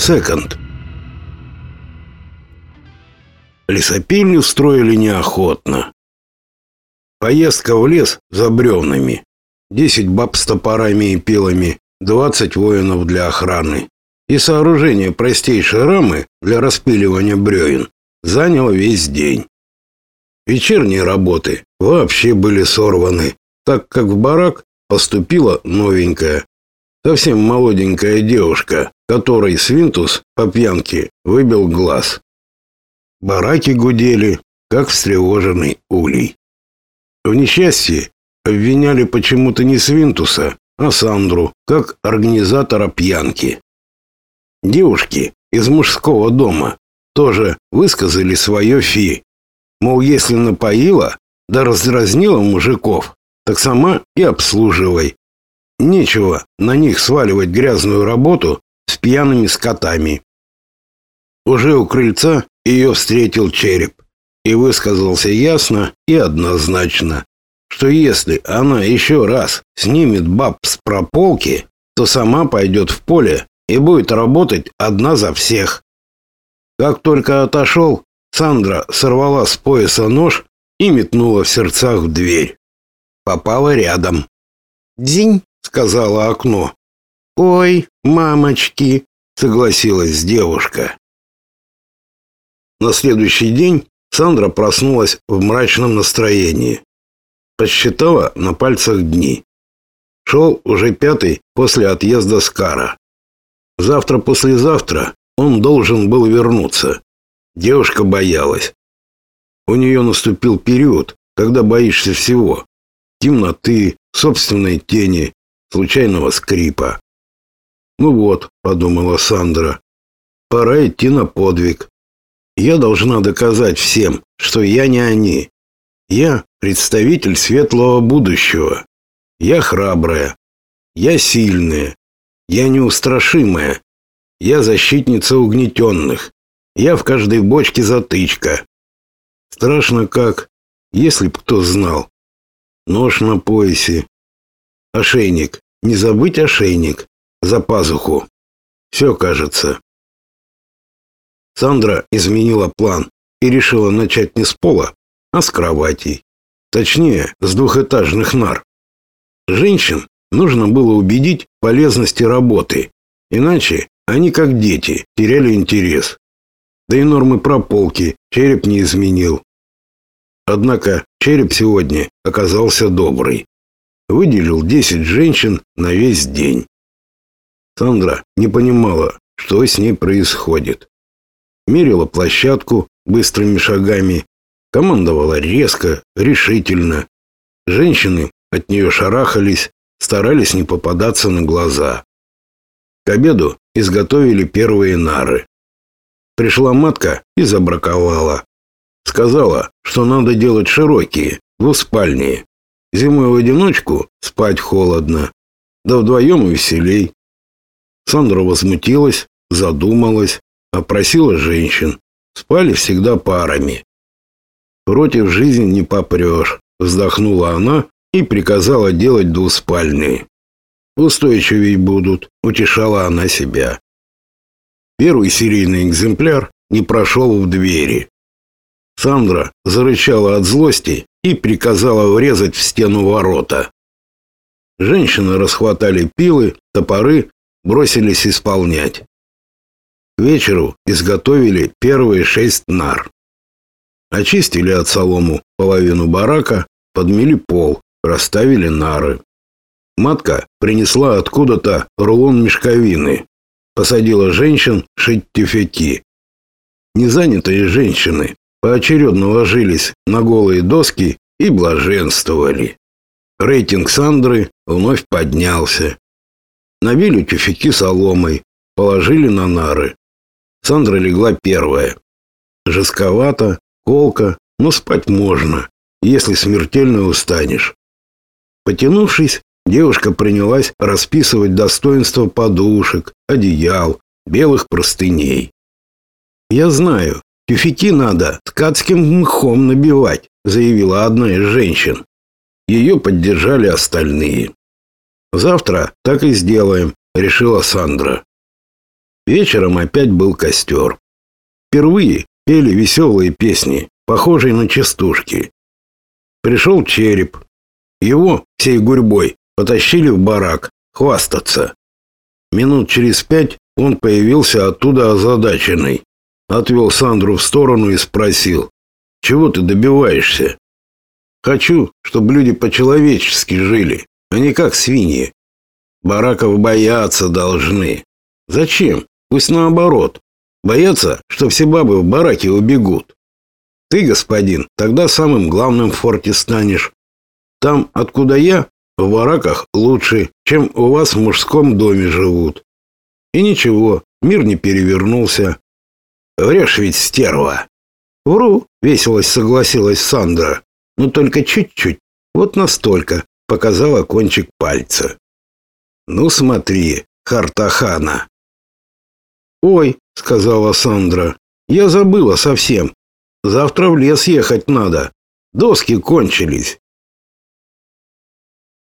Секонд. Лесопильню строили неохотно. Поездка в лес за бревнами. Десять баб с топорами и пилами, двадцать воинов для охраны. И сооружение простейшей рамы для распиливания бревен заняло весь день. Вечерние работы вообще были сорваны, так как в барак поступила новенькая, совсем молоденькая девушка, которой Свинтус по пьянке выбил глаз. Бараки гудели, как встревоженный улей. В несчастье обвиняли почему-то не Свинтуса, а Сандру, как организатора пьянки. Девушки из мужского дома тоже высказали свое фи. Мол, если напоила, да раздразнила мужиков, так сама и обслуживай. Нечего на них сваливать грязную работу пьяными скотами. Уже у крыльца ее встретил череп и высказался ясно и однозначно, что если она еще раз снимет баб с прополки, то сама пойдет в поле и будет работать одна за всех. Как только отошел, Сандра сорвала с пояса нож и метнула в сердцах в дверь. Попала рядом. «Дзинь!» — сказала окно. «Ой, мамочки!» — согласилась девушка. На следующий день Сандра проснулась в мрачном настроении. Посчитала на пальцах дни. Шел уже пятый после отъезда Скара. Завтра-послезавтра он должен был вернуться. Девушка боялась. У нее наступил период, когда боишься всего. Темноты, собственной тени, случайного скрипа. «Ну вот», — подумала Сандра, — «пора идти на подвиг. Я должна доказать всем, что я не они. Я представитель светлого будущего. Я храбрая. Я сильная. Я неустрашимая. Я защитница угнетенных. Я в каждой бочке затычка. Страшно как, если б кто знал. Нож на поясе. Ошейник. Не забыть ошейник. За пазуху. Все кажется. Сандра изменила план и решила начать не с пола, а с кроватей. Точнее, с двухэтажных нар. Женщин нужно было убедить в полезности работы, иначе они, как дети, теряли интерес. Да и нормы прополки череп не изменил. Однако череп сегодня оказался добрый. Выделил 10 женщин на весь день. Сандра не понимала, что с ней происходит мерила площадку быстрыми шагами, командовала резко, решительно. Женщины от нее шарахались, старались не попадаться на глаза. К обеду изготовили первые нары. Пришла матка и забраковала. Сказала, что надо делать широкие, двуспальные. Зимой в одиночку спать холодно, да вдвоем веселей. Сандра возмутилась, задумалась, опросила женщин. Спали всегда парами. Против жизни не попрешь, вздохнула она и приказала делать двуспальные. Устойчивей будут, утешала она себя. Первый серийный экземпляр не прошел в двери. Сандра зарычала от злости и приказала врезать в стену ворота. Женщины расхватали пилы, топоры, бросились исполнять. К вечеру изготовили первые шесть нар. Очистили от солому половину барака, подмели пол, расставили нары. Матка принесла откуда-то рулон мешковины. Посадила женщин шить тюфяки. Незанятые женщины поочередно ложились на голые доски и блаженствовали. Рейтинг Сандры вновь поднялся. Набили тюфяки соломой, положили на нары. Сандра легла первая. Жестковато, колко, но спать можно, если смертельно устанешь. Потянувшись, девушка принялась расписывать достоинства подушек, одеял, белых простыней. «Я знаю, тюфяки надо ткацким мхом набивать», заявила одна из женщин. Ее поддержали остальные. «Завтра так и сделаем», решила Сандра. Вечером опять был костер. Впервые пели веселые песни, похожие на частушки. Пришел череп. Его всей гурьбой потащили в барак хвастаться. Минут через пять он появился оттуда озадаченный. Отвел Сандру в сторону и спросил, «Чего ты добиваешься?» «Хочу, чтобы люди по-человечески жили, а не как свиньи. Бараков бояться должны. Зачем? Пусть наоборот. Боятся, что все бабы в бараке убегут. Ты, господин, тогда самым главным в форте станешь. Там, откуда я, в бараках лучше, чем у вас в мужском доме живут. И ничего, мир не перевернулся. Врешь ведь, стерва. Вру, весело согласилась Сандра. Но только чуть-чуть, вот настолько, показала кончик пальца. Ну смотри, Хартахана. Ой, сказала Сандра, я забыла совсем. Завтра в лес ехать надо. Доски кончились.